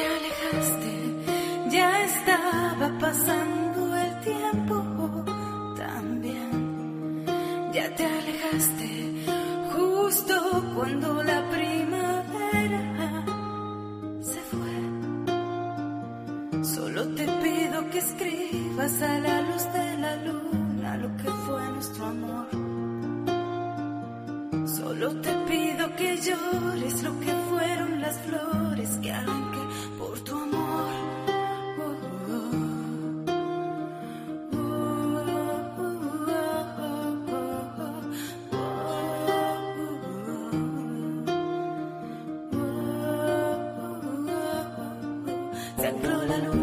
te alejaste, ya estaba pasando el tiempo también. Ya te alejaste justo cuando la primavera se fue. Solo te pido que escribas a la luz de la luna lo que fue nuestro amor. Solo te pido que llores lo que Se abrió la luz.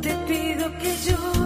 te pido que yo